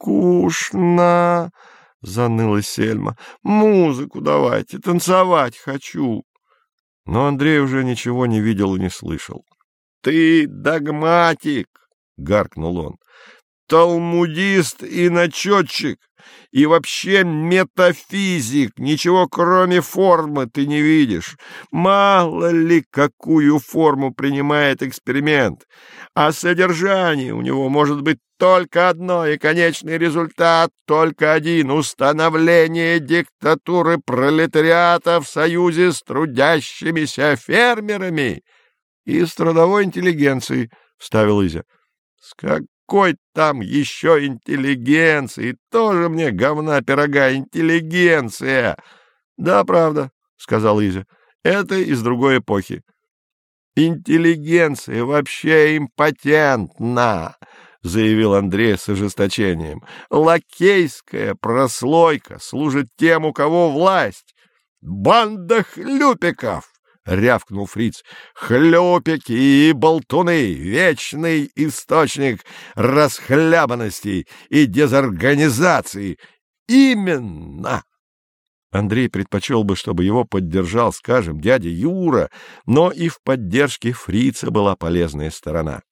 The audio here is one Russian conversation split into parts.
скучно, — заныла Сельма. — Музыку давайте, танцевать хочу. Но Андрей уже ничего не видел и не слышал. — Ты догматик! — гаркнул он. — Талмудист и начетчик! И вообще метафизик, ничего кроме формы ты не видишь. Мало ли, какую форму принимает эксперимент. А содержание у него может быть только одно, и конечный результат только один — установление диктатуры пролетариата в союзе с трудящимися фермерами и с трудовой интеллигенцией, — вставил Изя. — С какой там еще интеллигенции? Тоже мне говна пирога интеллигенция! — Да, правда, — сказал Изя. — Это из другой эпохи. Интеллигенция вообще импотентна. — заявил Андрей с ожесточением. — Лакейская прослойка служит тем, у кого власть. — Банда хлюпиков! — рявкнул фриц. Хлюпики и болтуны — вечный источник расхлябанности и дезорганизации. Именно! Андрей предпочел бы, чтобы его поддержал, скажем, дядя Юра, но и в поддержке фрица была полезная сторона.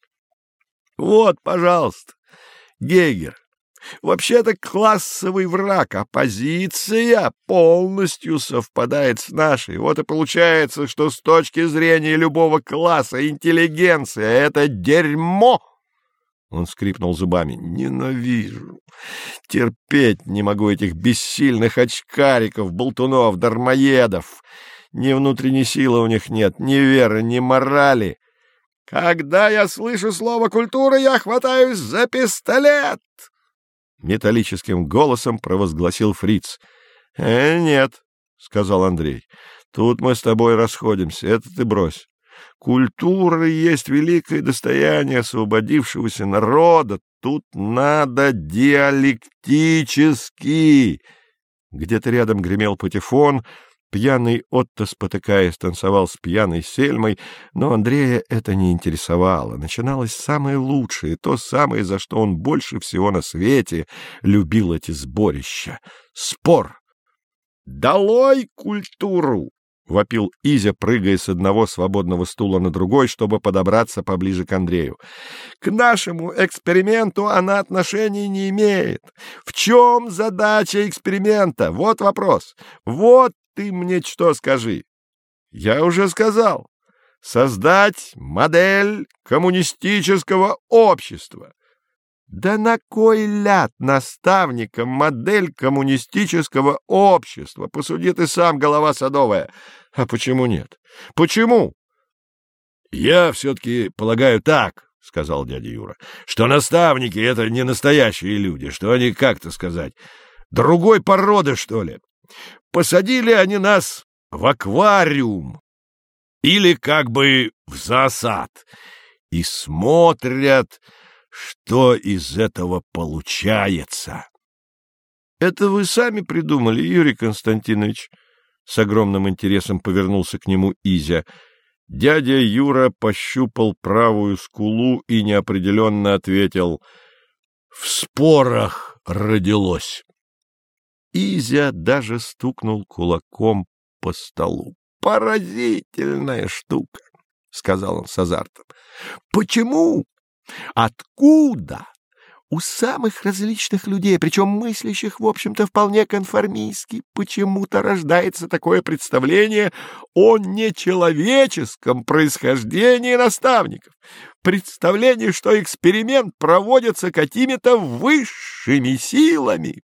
Вот, пожалуйста, Гейгер. Вообще-то классовый враг, оппозиция полностью совпадает с нашей. Вот и получается, что с точки зрения любого класса интеллигенция — это дерьмо. Он скрипнул зубами. «Ненавижу. Терпеть не могу этих бессильных очкариков, болтунов, дармоедов. Ни внутренней силы у них нет, ни веры, ни морали. Когда я слышу слово «культура», я хватаюсь за пистолет!» Металлическим голосом провозгласил фриц. «Э, нет», — сказал Андрей, — «тут мы с тобой расходимся, это ты брось. Культура есть великое достояние освободившегося народа, тут надо диалектически». Где-то рядом гремел патефон — Пьяный Отто, спотыкаясь, танцевал с пьяной Сельмой, но Андрея это не интересовало. Начиналось самое лучшее, то самое, за что он больше всего на свете любил эти сборища — спор. «Долой культуру!» — вопил Изя, прыгая с одного свободного стула на другой, чтобы подобраться поближе к Андрею. «К нашему эксперименту она отношения не имеет. В чем задача эксперимента? Вот вопрос. Вот ты мне что скажи? Я уже сказал. Создать модель коммунистического общества. Да на кой ляд наставникам модель коммунистического общества? Посуди ты сам, голова садовая. А почему нет? Почему? Я все-таки полагаю так, — сказал дядя Юра, — что наставники — это не настоящие люди, что они, как-то сказать, другой породы, что ли. Посадили они нас в аквариум или как бы в засад и смотрят, что из этого получается. — Это вы сами придумали, Юрий Константинович? С огромным интересом повернулся к нему Изя. Дядя Юра пощупал правую скулу и неопределенно ответил — В спорах родилось. Изя даже стукнул кулаком по столу. «Поразительная штука!» — сказал он с азартом. «Почему? Откуда? У самых различных людей, причем мыслящих, в общем-то, вполне конформистски, почему-то рождается такое представление о нечеловеческом происхождении наставников. Представление, что эксперимент проводится какими-то высшими силами.